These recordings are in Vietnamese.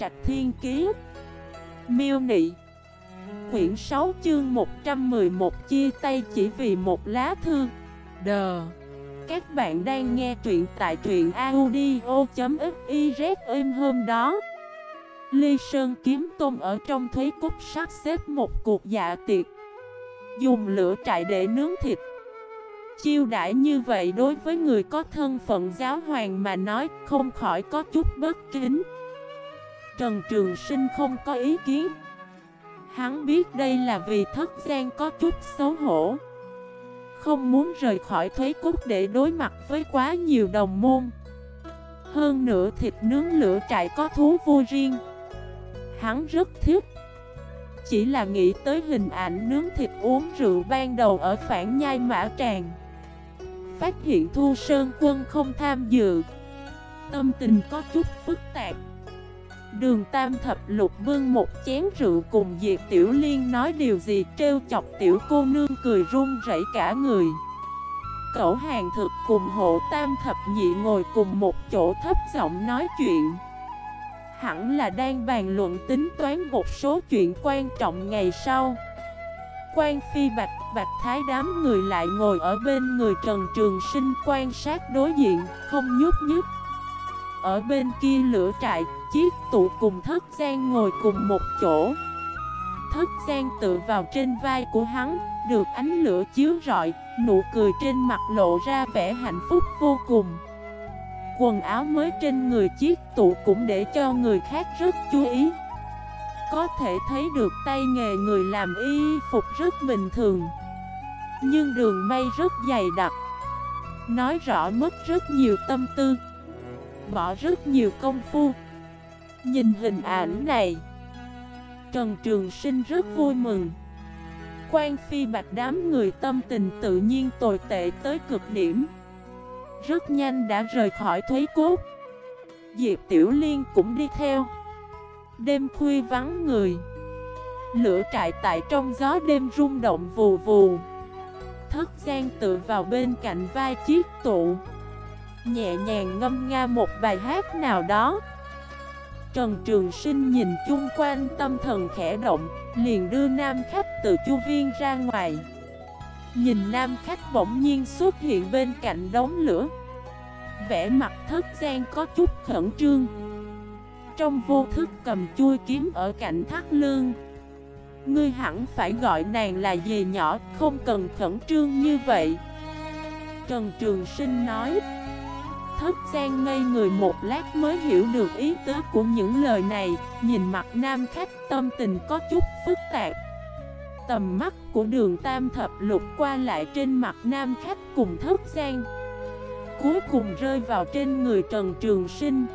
Trạch Thiên Kiế Miêu Nị. Quyển 6 chương 111 chia tay chỉ vì một lá thư. Đờ. Các bạn đang nghe truyện tại truyện audio.xyz êm hôm đó. Ly Sơn kiếm tôm ở trong thuế cúc sắp xếp một cuộc dạ tiệc. Dùng lửa trại để nướng thịt. Chiêu đãi như vậy đối với người có thân phận giáo hoàng mà nói không khỏi có chút bất kính. Trần Trường Sinh không có ý kiến. Hắn biết đây là vì thất gian có chút xấu hổ. Không muốn rời khỏi thuế cúc để đối mặt với quá nhiều đồng môn. Hơn nữa thịt nướng lửa trại có thú vui riêng. Hắn rất thích. Chỉ là nghĩ tới hình ảnh nướng thịt uống rượu ban đầu ở phản nhai mã tràng. Phát hiện Thu Sơn Quân không tham dự. Tâm tình có chút phức tạp. Đường Tam Thập Lục bưng một chén rượu cùng Diệp Tiểu Liên nói điều gì trêu chọc tiểu cô nương cười run rẩy cả người. Cẩu hàng thực cùng hộ Tam Thập Nhị ngồi cùng một chỗ thấp giọng nói chuyện. Hẳn là đang bàn luận tính toán một số chuyện quan trọng ngày sau. Quan Phi Bạch Bạch Thái đám người lại ngồi ở bên người Trần Trường Sinh quan sát đối diện, không nhúc nhích. Ở bên kia lửa trại, chiếc tụ cùng Thất gian ngồi cùng một chỗ. Thất gian tự vào trên vai của hắn, được ánh lửa chiếu rọi, nụ cười trên mặt lộ ra vẻ hạnh phúc vô cùng. Quần áo mới trên người chiếc tụ cũng để cho người khác rất chú ý. Có thể thấy được tay nghề người làm y phục rất bình thường Nhưng đường may rất dày đặc Nói rõ mất rất nhiều tâm tư Bỏ rất nhiều công phu. Nhìn hình ảnh này, Trần Trường Sinh rất vui mừng. Quan phi bạch đám người tâm tình tự nhiên tồi tệ tới cực điểm. Rất nhanh đã rời khỏi thuế cốt. Diệp Tiểu Liên cũng đi theo. Đêm khuya vắng người. Lửa trại tại trong gió đêm rung động vù vù. Thất gian tự vào bên cạnh vai chiếc tụ. Nhẹ nhàng ngâm nga một bài hát nào đó. Trần Trường Sinh nhìn chung quanh, tâm thần khẽ động, Liền đưa nam khách từ chu viên ra ngoài. Nhìn nam khách bỗng nhiên xuất hiện bên cạnh đống lửa. Vẽ mặt thất gian có chút khẩn trương. Trong vô thức cầm chui kiếm ở cạnh thắt lương Ngươi hẳn phải gọi nàng là dì nhỏ, Không cần khẩn trương như vậy. Trần Trường Sinh nói Thất gian ngây người một lát mới hiểu được ý tứ của những lời này. Nhìn mặt nam khách, tâm tình có chút phức tạp. Tầm mắt của đường tam thập lục qua lại trên mặt nam khách cùng thất gian. Cuối cùng rơi vào trên người Trần Trường Sinh.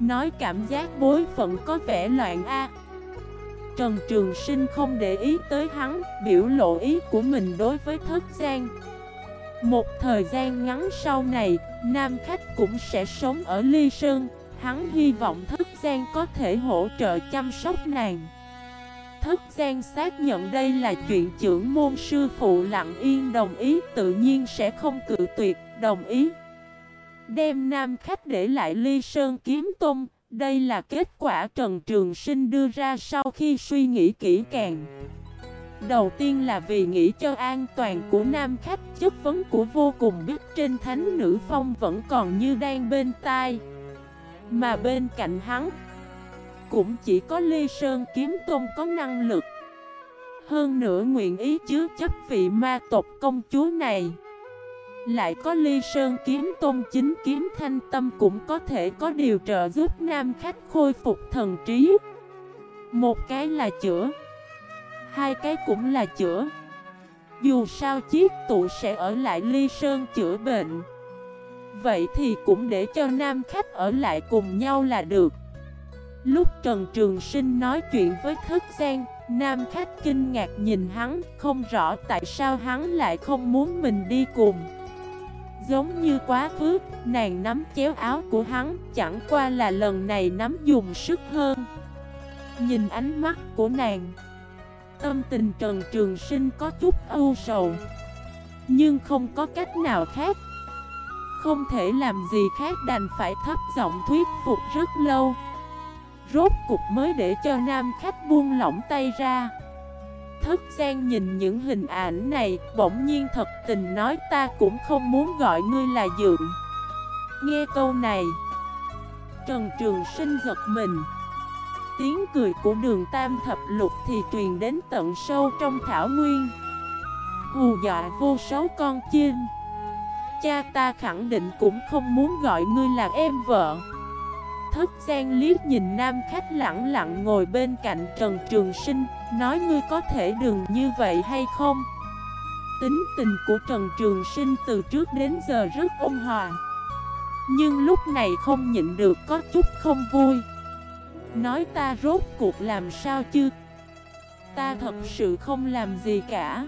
Nói cảm giác bối phận có vẻ loạn a. Trần Trường Sinh không để ý tới hắn, Biểu lộ ý của mình đối với Thất gian. Một thời gian ngắn sau này, Nam khách cũng sẽ sống ở Ly Sơn. Hắn hy vọng Thất Giang có thể hỗ trợ chăm sóc nàng. Thất Giang xác nhận đây là chuyện trưởng môn sư phụ lặng yên đồng ý, Tự nhiên sẽ không cự tuyệt, đồng ý. Đem nam khách để lại ly sơn kiếm tung Đây là kết quả Trần Trường Sinh đưa ra sau khi suy nghĩ kỹ càng. Đầu tiên là vì nghĩ cho an toàn của nam khách, Chất vấn của vô cùng biết trên thánh nữ phong vẫn còn như đang bên tai. Mà bên cạnh hắn, Cũng chỉ có ly sơn kiếm tôn có năng lực. Hơn nữa nguyện ý chứa chấp vị ma tộc công chúa này. Lại có ly sơn kiếm tôn chính kiếm thanh tâm cũng có thể có điều trợ giúp nam khách khôi phục thần trí. Một cái là chữa Hai cái cũng là chữa. Dù sao chiếc tụ sẽ ở lại ly sơn chữa bệnh. Vậy thì cũng để cho nam khách ở lại cùng nhau là được. Lúc Trần Trường Sinh nói chuyện với Thất Giang Nam khách kinh ngạc nhìn hắn Không rõ tại sao hắn lại không muốn mình đi cùng. Giống như quá khứ, nàng nắm chéo áo của hắn Chẳng qua là lần này nắm dùng sức hơn. Nhìn ánh mắt của nàng Tâm tình Trần Trường Sinh có chút âu sầu. Nhưng không có cách nào khác. Không thể làm gì khác đành phải thấp giọng thuyết phục rất lâu. Rốt cục mới để cho nam khách buông lỏng tay ra. Thất gian nhìn những hình ảnh này, Bỗng nhiên thật tình nói, ta cũng không muốn gọi ngươi là dượng. Nghe câu này, Trần Trường Sinh giật mình. Tiếng cười của đường Tam Thập Lục thì truyền đến tận sâu trong thảo nguyên. Hù dọa vô số con chim. Cha ta khẳng định cũng không muốn gọi ngươi là em vợ. Thức gian liếc nhìn nam khách lặng lặng ngồi bên cạnh Trần Trường Sinh, Nói ngươi có thể đừng như vậy hay không? Tính tình của Trần Trường Sinh từ trước đến giờ rất ôn hòa. Nhưng lúc này không nhịn được có chút không vui. Nói ta rốt cuộc làm sao chứ? Ta thật sự không làm gì cả.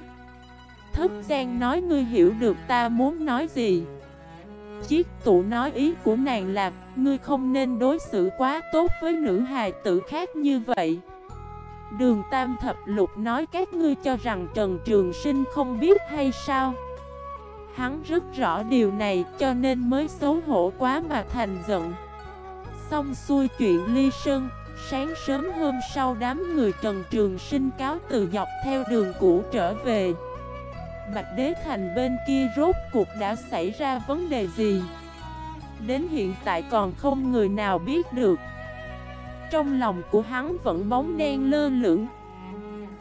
Thức gian nói ngươi hiểu được ta muốn nói gì. Chiếc tụ nói ý của nàng là, Ngươi không nên đối xử quá tốt với nữ hài tử khác như vậy. Đường Tam Thập Lục nói các ngươi cho rằng Trần Trường Sinh không biết hay sao? Hắn rất rõ điều này cho nên mới xấu hổ quá mà thành giận. Xong xuôi chuyện ly sơn. Sáng sớm hôm sau đám người Trần Trường Sinh cáo từ dọc theo đường cũ trở về. Bạch Đế Thành bên kia rốt cuộc đã xảy ra vấn đề gì? Đến hiện tại còn không người nào biết được. Trong lòng của hắn vẫn bóng đen lơ lửng,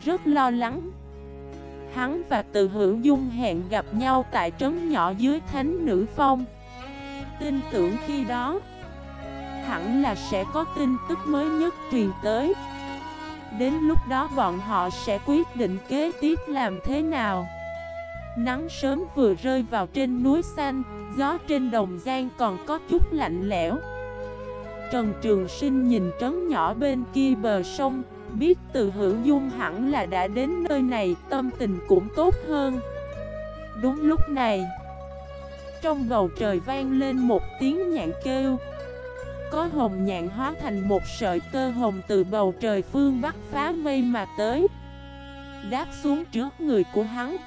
Rất lo lắng. Hắn và từ hữu dung hẹn gặp nhau tại trấn nhỏ dưới thánh nữ phong. Tin tưởng khi đó Hẳn là sẽ có tin tức mới nhất truyền tới. Đến lúc đó bọn họ sẽ quyết định kế tiếp làm thế nào. Nắng sớm vừa rơi vào trên núi xanh, Gió trên đồng gian còn có chút lạnh lẽo. Trần Trường Sinh nhìn trấn nhỏ bên kia bờ sông, Biết từ hữu dung hẳn là đã đến nơi này, Tâm tình cũng tốt hơn. Đúng lúc này, Trong bầu trời vang lên một tiếng nhạn kêu. Có hồng nhạn hóa thành một sợi tơ hồng từ bầu trời phương bắc phá mây mà tới. Đáp xuống trước người của hắn.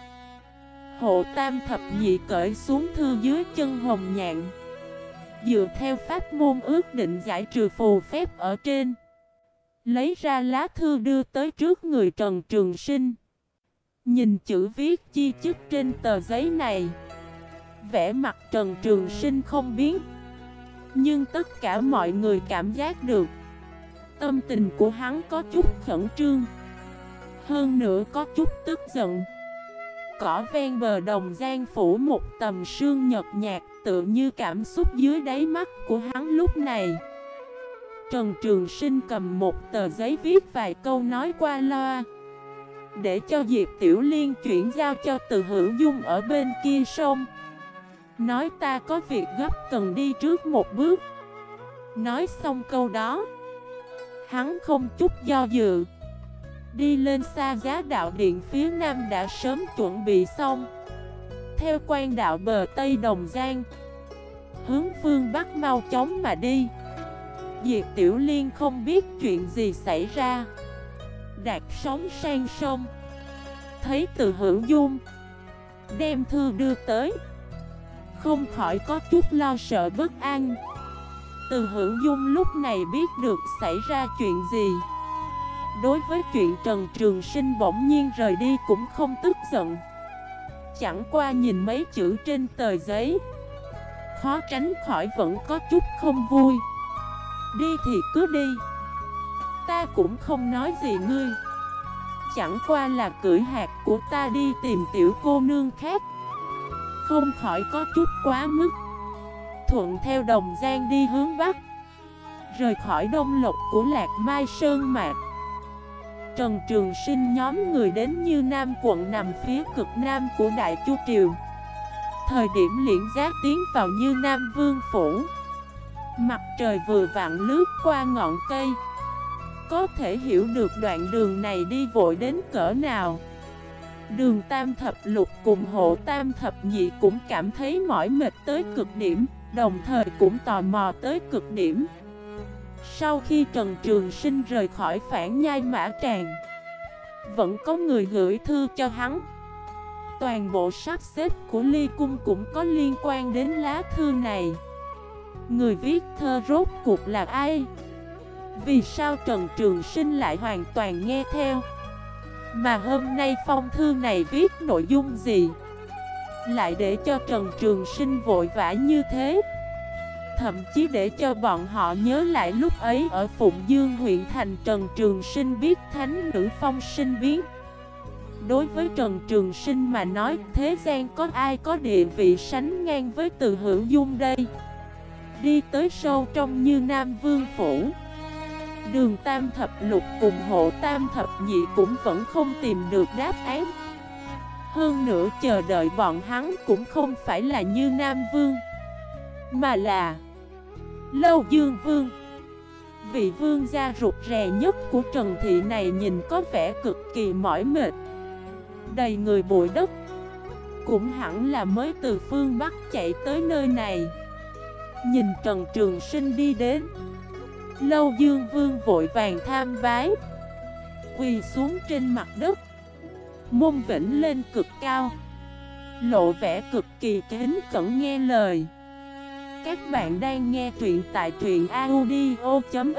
Hộ tam thập nhị cởi xuống thư dưới chân hồng nhạn. Dựa theo pháp môn ước định giải trừ phù phép ở trên. Lấy ra lá thư đưa tới trước người Trần Trường Sinh. Nhìn chữ viết chi chức trên tờ giấy này. Vẽ mặt Trần Trường Sinh không biến. Nhưng tất cả mọi người cảm giác được Tâm tình của hắn có chút khẩn trương. Hơn nữa có chút tức giận. Cỏ ven bờ đồng gian phủ một tầm sương nhật nhạt Tự như cảm xúc dưới đáy mắt của hắn lúc này. Trần Trường Sinh cầm một tờ giấy viết vài câu nói qua loa Để cho Diệp Tiểu Liên chuyển giao cho từ hữu dung ở bên kia sông. Nói ta có việc gấp cần đi trước một bước. Nói xong câu đó, Hắn không chút do dự, Đi lên xa giá đạo điện phía nam đã sớm chuẩn bị xong. Theo quan đạo bờ Tây Đồng Giang, Hướng phương Bắc mau chóng mà đi. Diệp Tiểu Liên không biết chuyện gì xảy ra. Đạt sóng sang sông, Thấy từ hữu dung, Đem thư đưa tới. Không khỏi có chút lo sợ bất an. Từ hữu dung lúc này biết được xảy ra chuyện gì. Đối với chuyện Trần Trường Sinh bỗng nhiên rời đi cũng không tức giận. Chẳng qua nhìn mấy chữ trên tờ giấy, Khó tránh khỏi vẫn có chút không vui. Đi thì cứ đi. Ta cũng không nói gì ngươi. Chẳng qua là cưỡi hạt của ta đi tìm tiểu cô nương khác. Không khỏi có chút quá mức. Thuận theo đồng giang đi hướng Bắc. Rời khỏi đông lộc của Lạc Mai Sơn Mạc. Trần Trường Sinh nhóm người đến như Nam quận nằm phía cực nam của Đại Chu Triều. Thời điểm liễn giác tiến vào như Nam Vương Phủ. Mặt trời vừa vặn lướt qua ngọn cây. Có thể hiểu được đoạn đường này đi vội đến cỡ nào. Đường Tam Thập Lục cùng hộ Tam Thập Nhị cũng cảm thấy mỏi mệt tới cực điểm, Đồng thời cũng tò mò tới cực điểm. Sau khi Trần Trường Sinh rời khỏi phản nhai mã tràng, Vẫn có người gửi thư cho hắn. Toàn bộ sắp xếp của Ly Cung cũng có liên quan đến lá thư này. Người viết thơ rốt cuộc là ai? Vì sao Trần Trường Sinh lại hoàn toàn nghe theo? Mà hôm nay phong thư này viết nội dung gì? Lại để cho Trần Trường Sinh vội vã như thế. Thậm chí để cho bọn họ nhớ lại lúc ấy ở Phụng Dương huyện thành Trần Trường Sinh biết thánh nữ phong sinh biến. Đối với Trần Trường Sinh mà nói, thế gian có ai có địa vị sánh ngang với từ hữu dung đây? Đi tới sâu trong như Nam Vương Phủ. Đường Tam Thập Lục cùng hộ Tam Thập Nhị cũng vẫn không tìm được đáp án. Hơn nữa chờ đợi bọn hắn cũng không phải là như Nam Vương, Mà là Lâu Dương Vương. Vị vương gia rụt rè nhất của Trần Thị này nhìn có vẻ cực kỳ mỏi mệt, Đầy người bụi đất. Cũng hẳn là mới từ phương Bắc chạy tới nơi này. Nhìn Trần Trường Sinh đi đến Lâu Dương Vương vội vàng tham bái Quỳ xuống trên mặt đất. Môn vĩnh lên cực cao. Lộ vẻ cực kỳ kính cẩn nghe lời. Các bạn đang nghe truyện tại truyện audio.fif